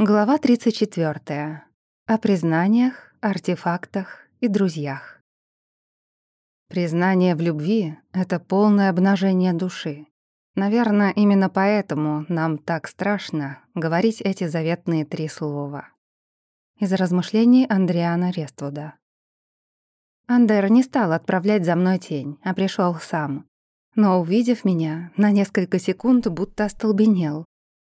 Глава 34. О признаниях, артефактах и друзьях. Признание в любви — это полное обнажение души. Наверное, именно поэтому нам так страшно говорить эти заветные три слова. Из размышлений Андриана Рествуда. Андер не стал отправлять за мной тень, а пришел сам. Но, увидев меня, на несколько секунд будто остолбенел,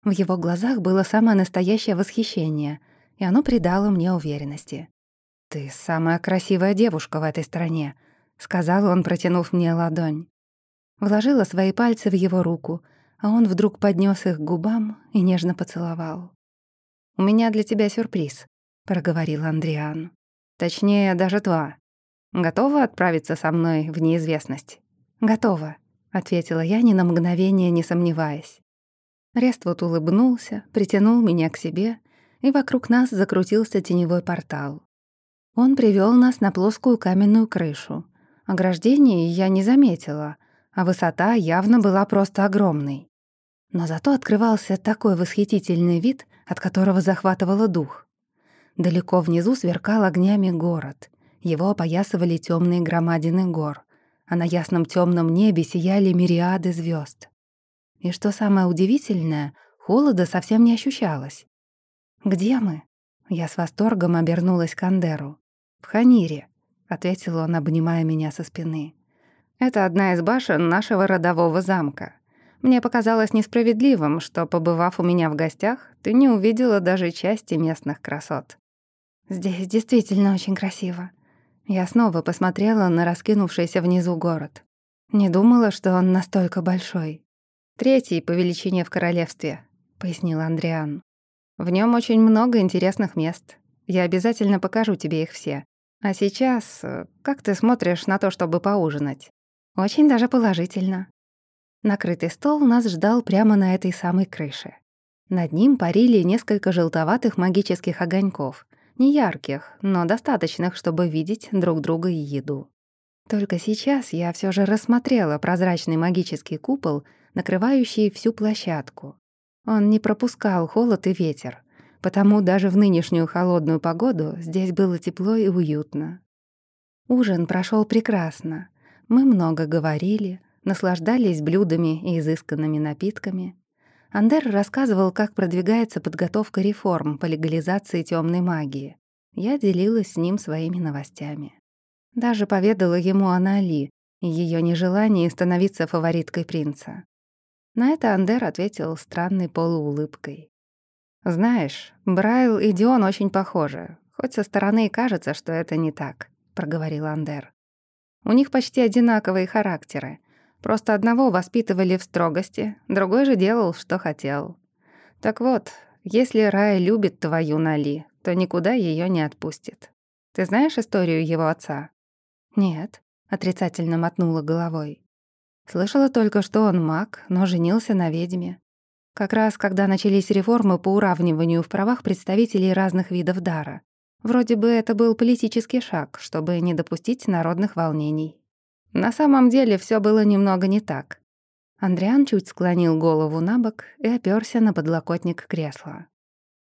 в его глазах было самое настоящее восхищение, и оно придало мне уверенности. «Ты самая красивая девушка в этой стране», — сказал он, протянув мне ладонь. Вложила свои пальцы в его руку, а он вдруг поднес их к губам и нежно поцеловал. «У меня для тебя сюрприз», — проговорил Андриан. «Точнее, даже два. Готова отправиться со мной в неизвестность?» «Готова», — ответила я, ни на мгновение не сомневаясь. Рествуд улыбнулся, притянул меня к себе, и вокруг нас закрутился теневой портал. Он привел нас на плоскую каменную крышу. Ограждение я не заметила, а высота явно была просто огромной. Но зато открывался такой восхитительный вид, от которого захватывало дух. Далеко внизу сверкал огнями город. Его опоясывали темные громадины гор, а на ясном темном небе сияли мириады звезд. И что самое удивительное, холода совсем не ощущалось. «Где мы?» Я с восторгом обернулась к Андеру. «В Ханире», — ответил он, обнимая меня со спины. «Это одна из башен нашего родового замка. Мне показалось несправедливым, что, побывав у меня в гостях, ты не увидела даже части местных красот». «Здесь действительно очень красиво». Я снова посмотрела на раскинувшийся внизу город. Не думала, что он настолько большой. Третий по величине в королевстве», — пояснил Андриан. «В нем очень много интересных мест. Я обязательно покажу тебе их все. А сейчас, э, как ты смотришь на то, чтобы поужинать?» «Очень даже положительно». Накрытый стол нас ждал прямо на этой самой крыше. Над ним парили несколько желтоватых магических огоньков, не ярких, но достаточных, чтобы видеть друг друга и еду. Только сейчас я все же рассмотрела прозрачный магический купол накрывающий всю площадку. Он не пропускал холод и ветер, потому даже в нынешнюю холодную погоду здесь было тепло и уютно. Ужин прошел прекрасно. Мы много говорили, наслаждались блюдами и изысканными напитками. Андер рассказывал, как продвигается подготовка реформ по легализации темной магии. Я делилась с ним своими новостями. Даже поведала ему о Нали и ее нежелании становиться фавориткой принца. На это Андер ответил странной полуулыбкой. «Знаешь, Брайл и Дион очень похожи, хоть со стороны и кажется, что это не так», — проговорил Андер. «У них почти одинаковые характеры. Просто одного воспитывали в строгости, другой же делал, что хотел. Так вот, если Рай любит твою Нали, то никуда ее не отпустит. Ты знаешь историю его отца?» «Нет», — отрицательно мотнула головой. Слышала только, что он маг, но женился на ведьме. Как раз когда начались реформы по уравниванию в правах представителей разных видов дара. Вроде бы это был политический шаг, чтобы не допустить народных волнений. На самом деле все было немного не так. Андриан чуть склонил голову на бок и оперся на подлокотник кресла.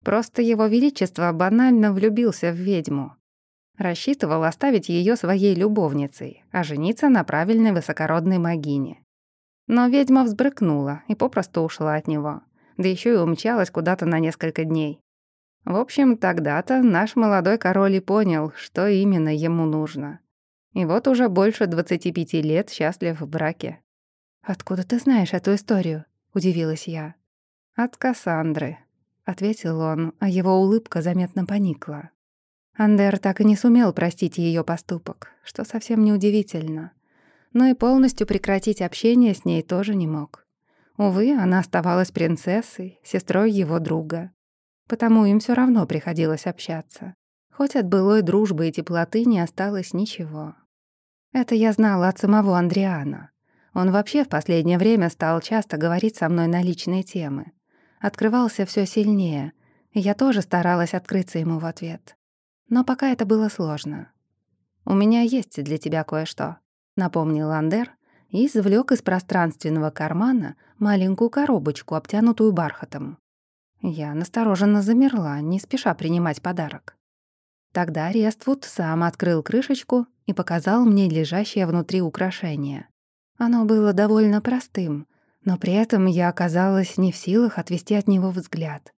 Просто его величество банально влюбился в ведьму. Рассчитывал оставить ее своей любовницей, а жениться на правильной высокородной магине. Но ведьма взбрыкнула и попросту ушла от него, да еще и умчалась куда-то на несколько дней. В общем, тогда-то наш молодой король и понял, что именно ему нужно. И вот уже больше 25 лет счастлив в браке. «Откуда ты знаешь эту историю?» — удивилась я. «От Кассандры», — ответил он, а его улыбка заметно поникла. Андер так и не сумел простить ее поступок, что совсем неудивительно. Но и полностью прекратить общение с ней тоже не мог. Увы, она оставалась принцессой, сестрой его друга. Потому им все равно приходилось общаться. Хоть от былой дружбы и теплоты не осталось ничего. Это я знала от самого Андриана. Он вообще в последнее время стал часто говорить со мной на личные темы. Открывался все сильнее, и я тоже старалась открыться ему в ответ. Но пока это было сложно. «У меня есть для тебя кое-что», — напомнил Андер и извлек из пространственного кармана маленькую коробочку, обтянутую бархатом. Я настороженно замерла, не спеша принимать подарок. Тогда Рествуд сам открыл крышечку и показал мне лежащее внутри украшение. Оно было довольно простым, но при этом я оказалась не в силах отвести от него взгляд.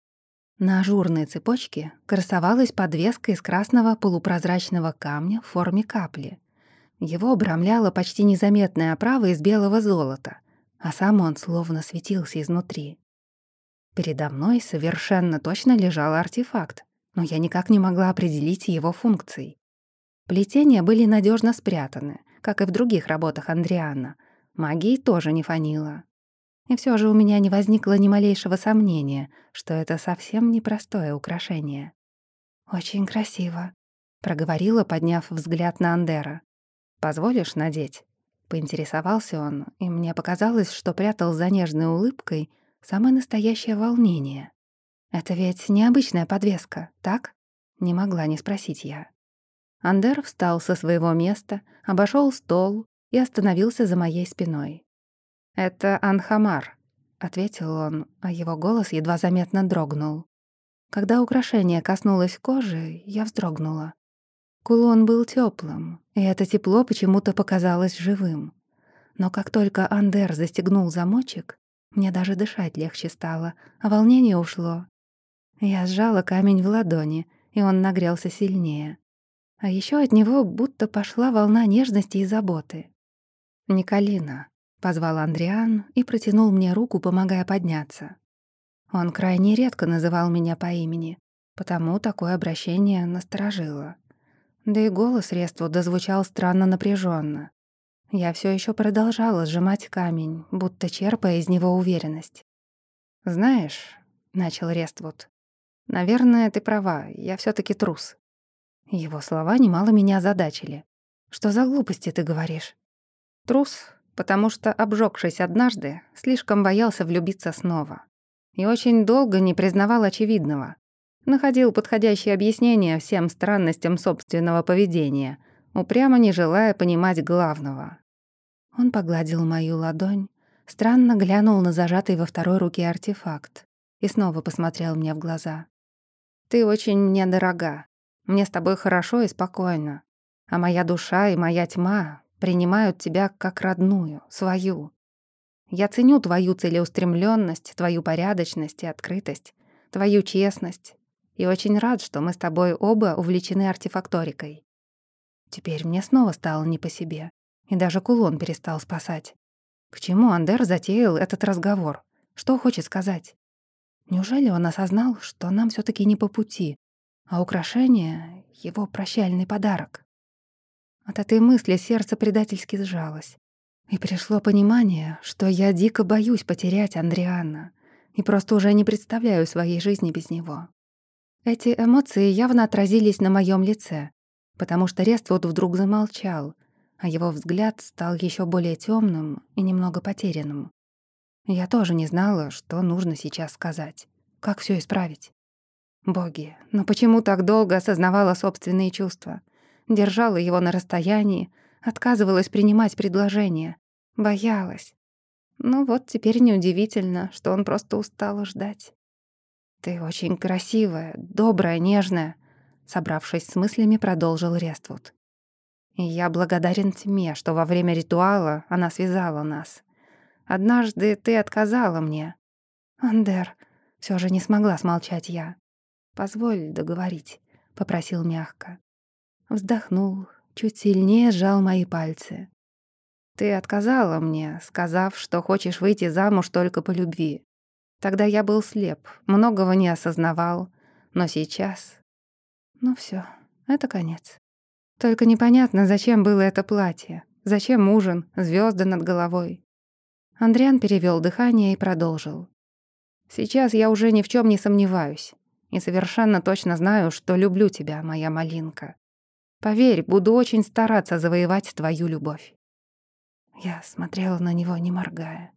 На ажурной цепочке красовалась подвеска из красного полупрозрачного камня в форме капли. Его обрамляла почти незаметная оправа из белого золота, а сам он словно светился изнутри. Передо мной совершенно точно лежал артефакт, но я никак не могла определить его функций. Плетения были надежно спрятаны, как и в других работах Андриана. Магии тоже не фанила. И все же у меня не возникло ни малейшего сомнения, что это совсем непростое украшение. «Очень красиво», — проговорила, подняв взгляд на Андера. «Позволишь надеть?» Поинтересовался он, и мне показалось, что прятал за нежной улыбкой самое настоящее волнение. «Это ведь необычная подвеска, так?» Не могла не спросить я. Андер встал со своего места, обошел стол и остановился за моей спиной. «Это Анхамар», — ответил он, а его голос едва заметно дрогнул. Когда украшение коснулось кожи, я вздрогнула. Кулон был теплым, и это тепло почему-то показалось живым. Но как только Андер застегнул замочек, мне даже дышать легче стало, а волнение ушло. Я сжала камень в ладони, и он нагрелся сильнее. А еще от него будто пошла волна нежности и заботы. «Николина», Позвал Андриан и протянул мне руку, помогая подняться. Он крайне редко называл меня по имени, потому такое обращение насторожило. Да и голос Реству дозвучал странно напряженно. Я все еще продолжала сжимать камень, будто черпая из него уверенность. «Знаешь», — начал Рествуд, — «наверное, ты права, я все таки трус». Его слова немало меня озадачили. «Что за глупости ты говоришь?» «Трус потому что, обжегшись однажды, слишком боялся влюбиться снова. И очень долго не признавал очевидного. Находил подходящее объяснение всем странностям собственного поведения, упрямо не желая понимать главного. Он погладил мою ладонь, странно глянул на зажатый во второй руке артефакт и снова посмотрел мне в глаза. «Ты очень мне дорога. Мне с тобой хорошо и спокойно. А моя душа и моя тьма принимают тебя как родную, свою. Я ценю твою целеустремленность, твою порядочность и открытость, твою честность, и очень рад, что мы с тобой оба увлечены артефакторикой. Теперь мне снова стало не по себе, и даже кулон перестал спасать. К чему Андер затеял этот разговор? Что хочет сказать? Неужели он осознал, что нам все таки не по пути, а украшение — его прощальный подарок? От этой мысли сердце предательски сжалось. И пришло понимание, что я дико боюсь потерять Андриана и просто уже не представляю своей жизни без него. Эти эмоции явно отразились на моем лице, потому что Рествуд вдруг замолчал, а его взгляд стал еще более темным и немного потерянным. Я тоже не знала, что нужно сейчас сказать. Как все исправить? Боги, но почему так долго осознавала собственные чувства? Держала его на расстоянии, отказывалась принимать предложение, боялась. Ну вот теперь неудивительно, что он просто устал ждать. «Ты очень красивая, добрая, нежная», — собравшись с мыслями, продолжил Рествуд. «И я благодарен тьме, что во время ритуала она связала нас. Однажды ты отказала мне». «Андер», — все же не смогла смолчать я. «Позволь договорить», — попросил мягко. Вздохнул, чуть сильнее сжал мои пальцы. «Ты отказала мне, сказав, что хочешь выйти замуж только по любви. Тогда я был слеп, многого не осознавал, но сейчас... Ну все, это конец. Только непонятно, зачем было это платье, зачем ужин, звезды над головой». Андриан перевел дыхание и продолжил. «Сейчас я уже ни в чем не сомневаюсь и совершенно точно знаю, что люблю тебя, моя малинка. Поверь, буду очень стараться завоевать твою любовь». Я смотрела на него, не моргая.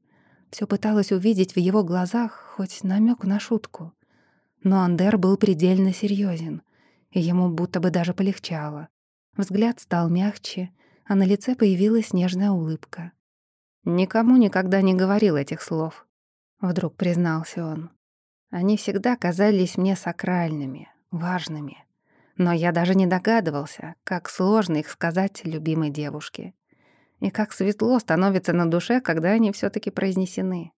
Все пыталась увидеть в его глазах хоть намек на шутку. Но Андер был предельно серьезен, и ему будто бы даже полегчало. Взгляд стал мягче, а на лице появилась нежная улыбка. «Никому никогда не говорил этих слов», — вдруг признался он. Они всегда казались мне сакральными, важными. Но я даже не догадывался, как сложно их сказать любимой девушке. И как светло становится на душе, когда они все таки произнесены.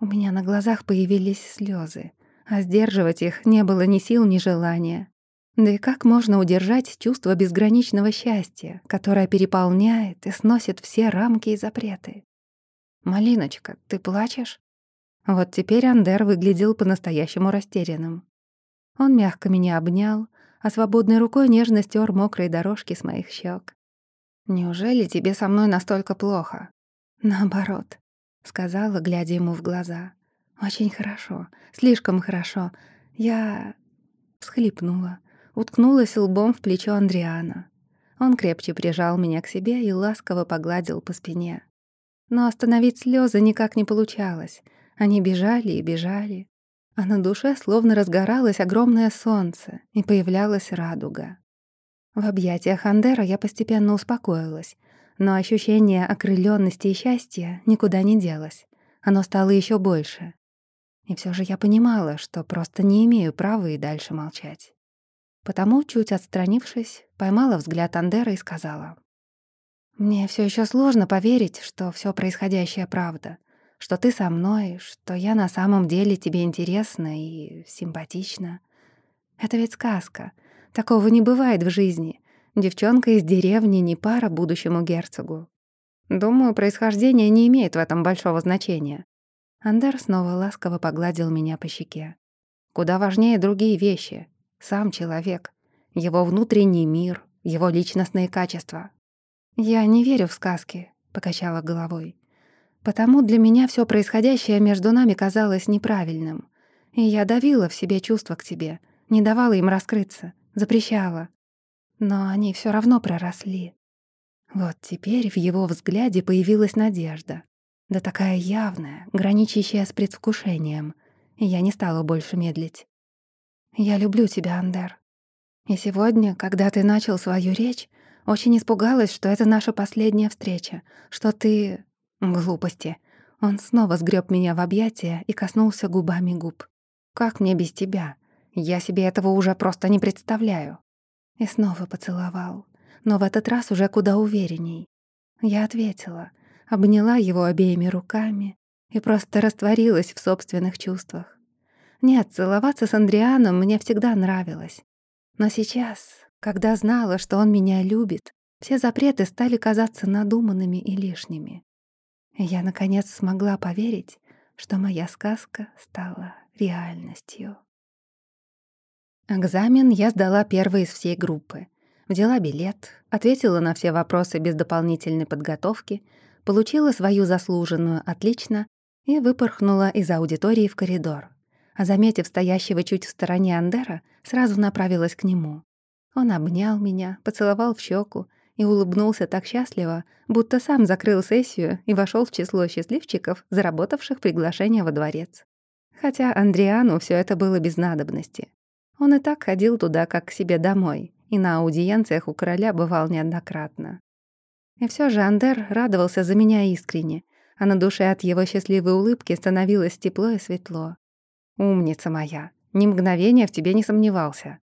У меня на глазах появились слезы, а сдерживать их не было ни сил, ни желания. Да и как можно удержать чувство безграничного счастья, которое переполняет и сносит все рамки и запреты? «Малиночка, ты плачешь?» Вот теперь Андер выглядел по-настоящему растерянным. Он мягко меня обнял, а свободной рукой нежно стер мокрые дорожки с моих щек. «Неужели тебе со мной настолько плохо?» «Наоборот», — сказала, глядя ему в глаза. «Очень хорошо, слишком хорошо. Я...» Всхлипнула, уткнулась лбом в плечо Андриана. Он крепче прижал меня к себе и ласково погладил по спине. Но остановить слезы никак не получалось. Они бежали и бежали. А на душе словно разгоралось огромное солнце, и появлялась радуга. В объятиях Андера я постепенно успокоилась, но ощущение окрылённости и счастья никуда не делось. Оно стало еще больше. И все же я понимала, что просто не имею права и дальше молчать. Потому, чуть отстранившись, поймала взгляд Андера и сказала. «Мне все еще сложно поверить, что все происходящее правда, что ты со мной, что я на самом деле тебе интересна и симпатична. Это ведь сказка. Такого не бывает в жизни. Девчонка из деревни не пара будущему герцогу. Думаю, происхождение не имеет в этом большого значения». Андер снова ласково погладил меня по щеке. «Куда важнее другие вещи, сам человек, его внутренний мир, его личностные качества. «Я не верю в сказки», — покачала головой. «Потому для меня все происходящее между нами казалось неправильным. И я давила в себе чувства к тебе, не давала им раскрыться, запрещала. Но они все равно проросли. Вот теперь в его взгляде появилась надежда. Да такая явная, граничащая с предвкушением. И я не стала больше медлить. Я люблю тебя, Андер. И сегодня, когда ты начал свою речь, очень испугалась, что это наша последняя встреча, что ты... Глупости. Он снова сгреб меня в объятия и коснулся губами губ. «Как мне без тебя? Я себе этого уже просто не представляю». И снова поцеловал, но в этот раз уже куда уверенней. Я ответила, обняла его обеими руками и просто растворилась в собственных чувствах. Нет, целоваться с Андрианом мне всегда нравилось. Но сейчас, когда знала, что он меня любит, все запреты стали казаться надуманными и лишними. Я, наконец, смогла поверить, что моя сказка стала реальностью. Экзамен я сдала первый из всей группы. Взяла билет, ответила на все вопросы без дополнительной подготовки, получила свою заслуженную «отлично» и выпорхнула из аудитории в коридор а, заметив стоящего чуть в стороне Андера, сразу направилась к нему. Он обнял меня, поцеловал в щеку и улыбнулся так счастливо, будто сам закрыл сессию и вошел в число счастливчиков, заработавших приглашение во дворец. Хотя Андриану все это было без надобности. Он и так ходил туда, как к себе домой, и на аудиенциях у короля бывал неоднократно. И все же Андер радовался за меня искренне, а на душе от его счастливой улыбки становилось тепло и светло. «Умница моя, ни мгновения в тебе не сомневался».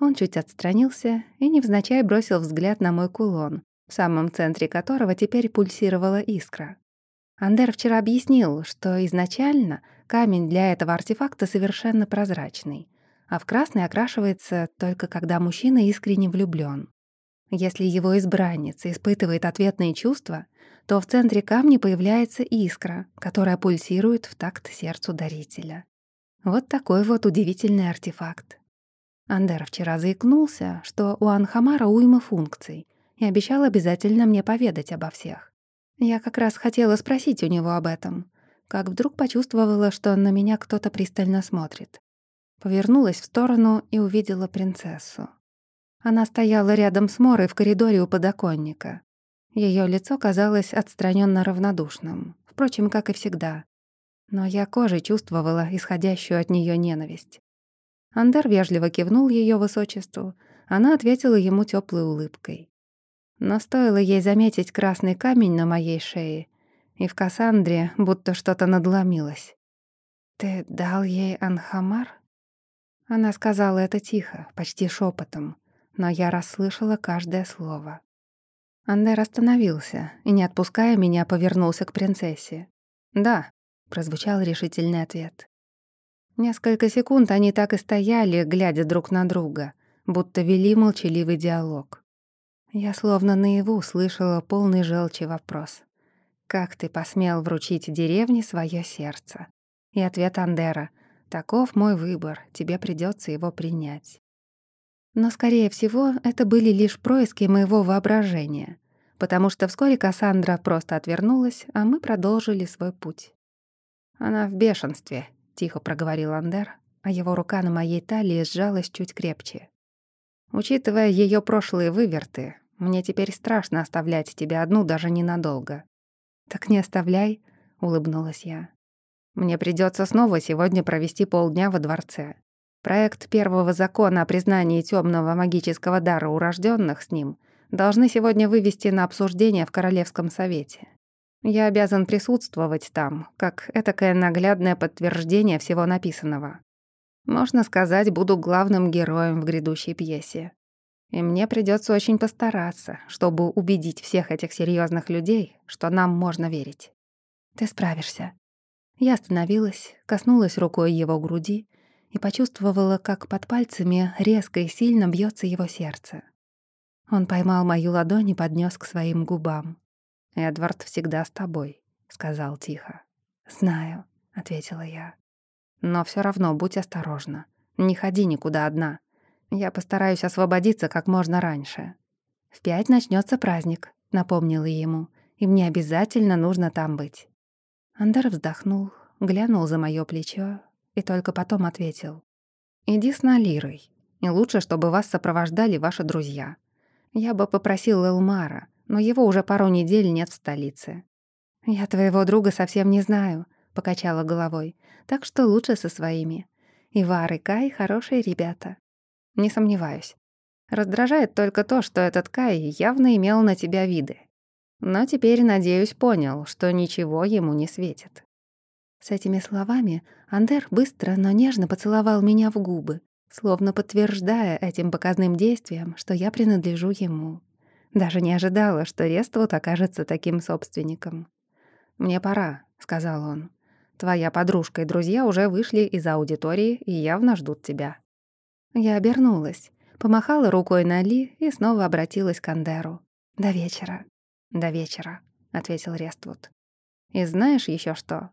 Он чуть отстранился и невзначай бросил взгляд на мой кулон, в самом центре которого теперь пульсировала искра. Андер вчера объяснил, что изначально камень для этого артефакта совершенно прозрачный, а в красный окрашивается только когда мужчина искренне влюблён. Если его избранница испытывает ответные чувства, то в центре камня появляется искра, которая пульсирует в такт сердцу дарителя. Вот такой вот удивительный артефакт. Андер вчера заикнулся, что у Анхамара уйма функций, и обещал обязательно мне поведать обо всех. Я как раз хотела спросить у него об этом, как вдруг почувствовала, что на меня кто-то пристально смотрит. Повернулась в сторону и увидела принцессу. Она стояла рядом с Морой в коридоре у подоконника. Ее лицо казалось отстраненно равнодушным, впрочем, как и всегда но я кожей чувствовала исходящую от нее ненависть. Андер вежливо кивнул ее высочеству, она ответила ему теплой улыбкой. Но стоило ей заметить красный камень на моей шее, и в Кассандре будто что-то надломилось. «Ты дал ей Анхамар?» Она сказала это тихо, почти шепотом, но я расслышала каждое слово. Андер остановился и, не отпуская меня, повернулся к принцессе. «Да», — прозвучал решительный ответ. Несколько секунд они так и стояли, глядя друг на друга, будто вели молчаливый диалог. Я словно наяву слышала полный желчи вопрос. «Как ты посмел вручить деревне свое сердце?» И ответ Андера «Таков мой выбор, тебе придется его принять». Но, скорее всего, это были лишь происки моего воображения, потому что вскоре Кассандра просто отвернулась, а мы продолжили свой путь. «Она в бешенстве», — тихо проговорил Андер, а его рука на моей талии сжалась чуть крепче. «Учитывая ее прошлые выверты, мне теперь страшно оставлять тебя одну даже ненадолго». «Так не оставляй», — улыбнулась я. «Мне придется снова сегодня провести полдня во дворце. Проект первого закона о признании темного магического дара у рожденных с ним должны сегодня вывести на обсуждение в Королевском совете. Я обязан присутствовать там, как этакое наглядное подтверждение всего написанного. Можно сказать, буду главным героем в грядущей пьесе. И мне придется очень постараться, чтобы убедить всех этих серьезных людей, что нам можно верить. Ты справишься. Я остановилась, коснулась рукой его груди и почувствовала, как под пальцами резко и сильно бьется его сердце. Он поймал мою ладонь и поднес к своим губам. «Эдвард всегда с тобой», — сказал тихо. «Знаю», — ответила я. «Но все равно будь осторожна. Не ходи никуда одна. Я постараюсь освободиться как можно раньше. В пять начнется праздник», — напомнила ему, «и мне обязательно нужно там быть». Андер вздохнул, глянул за моё плечо и только потом ответил. «Иди с Налирой, и лучше, чтобы вас сопровождали ваши друзья. Я бы попросил Элмара, но его уже пару недель нет в столице». «Я твоего друга совсем не знаю», — покачала головой, «так что лучше со своими. Ивар и Кай — хорошие ребята». «Не сомневаюсь. Раздражает только то, что этот Кай явно имел на тебя виды. Но теперь, надеюсь, понял, что ничего ему не светит». С этими словами Андер быстро, но нежно поцеловал меня в губы, словно подтверждая этим показным действием, что я принадлежу ему. Даже не ожидала, что Рествуд окажется таким собственником. «Мне пора», — сказал он. «Твоя подружка и друзья уже вышли из аудитории и явно ждут тебя». Я обернулась, помахала рукой на Ли и снова обратилась к Андеру. «До вечера». «До вечера», — ответил Рествуд. «И знаешь еще что?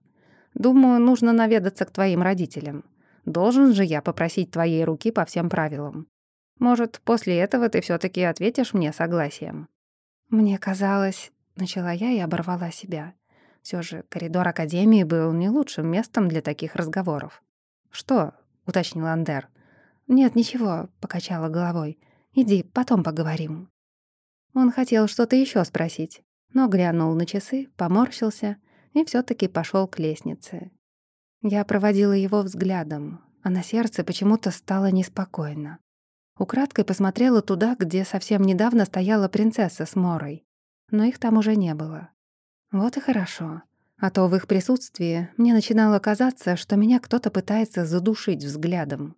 Думаю, нужно наведаться к твоим родителям. Должен же я попросить твоей руки по всем правилам. Может, после этого ты все таки ответишь мне согласием?» «Мне казалось...» — начала я и оборвала себя. Все же коридор Академии был не лучшим местом для таких разговоров. «Что?» — уточнил Андер. «Нет, ничего», — покачала головой. «Иди, потом поговорим». Он хотел что-то еще спросить, но глянул на часы, поморщился и все таки пошел к лестнице. Я проводила его взглядом, а на сердце почему-то стало неспокойно. Украдкой посмотрела туда, где совсем недавно стояла принцесса с Морой, но их там уже не было. Вот и хорошо. А то в их присутствии мне начинало казаться, что меня кто-то пытается задушить взглядом.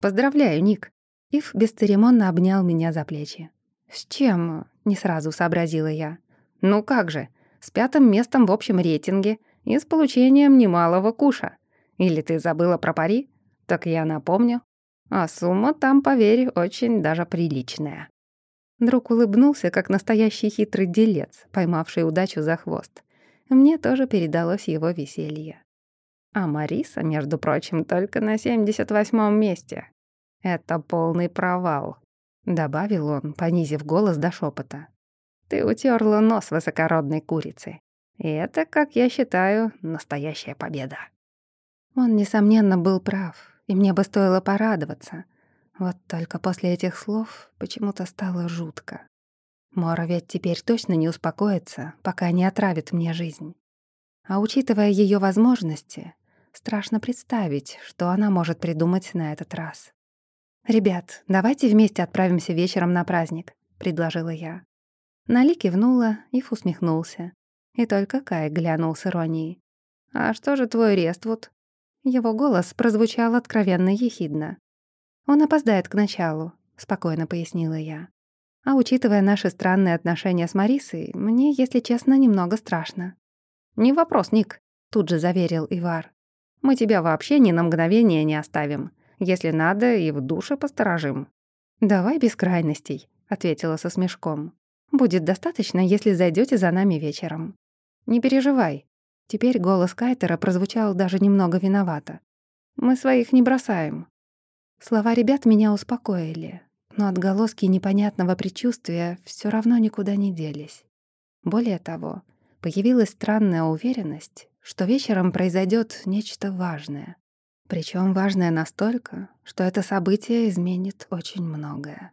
«Поздравляю, Ник!» Ив бесцеремонно обнял меня за плечи. «С чем?» — не сразу сообразила я. «Ну как же, с пятым местом в общем рейтинге и с получением немалого куша. Или ты забыла про пари? Так я напомню. А сумма там, поверь, очень даже приличная». Друг улыбнулся, как настоящий хитрый делец, поймавший удачу за хвост. Мне тоже передалось его веселье. А Мариса, между прочим, только на 78-м месте. Это полный провал, добавил он, понизив голос до шепота. Ты утерла нос высокородной курицы. И это, как я считаю, настоящая победа. Он, несомненно, был прав, и мне бы стоило порадоваться. Вот только после этих слов почему-то стало жутко. Мора ведь теперь точно не успокоится, пока не отравит мне жизнь. А учитывая ее возможности, страшно представить, что она может придумать на этот раз. «Ребят, давайте вместе отправимся вечером на праздник», — предложила я. Нали кивнула, Ив усмехнулся. И только Кай глянул с иронией. «А что же твой Рествуд?» Его голос прозвучал откровенно ехидно. «Он опоздает к началу», — спокойно пояснила я. «А учитывая наши странные отношения с Марисой, мне, если честно, немного страшно». «Не вопрос, Ник», — тут же заверил Ивар. «Мы тебя вообще ни на мгновение не оставим. Если надо, и в душе посторожим». «Давай без крайностей», — ответила со смешком. «Будет достаточно, если зайдете за нами вечером». «Не переживай». Теперь голос Кайтера прозвучал даже немного виновато. «Мы своих не бросаем». Слова ребят меня успокоили, но отголоски непонятного предчувствия все равно никуда не делись. Более того, появилась странная уверенность, что вечером произойдет нечто важное. Причем важное настолько, что это событие изменит очень многое.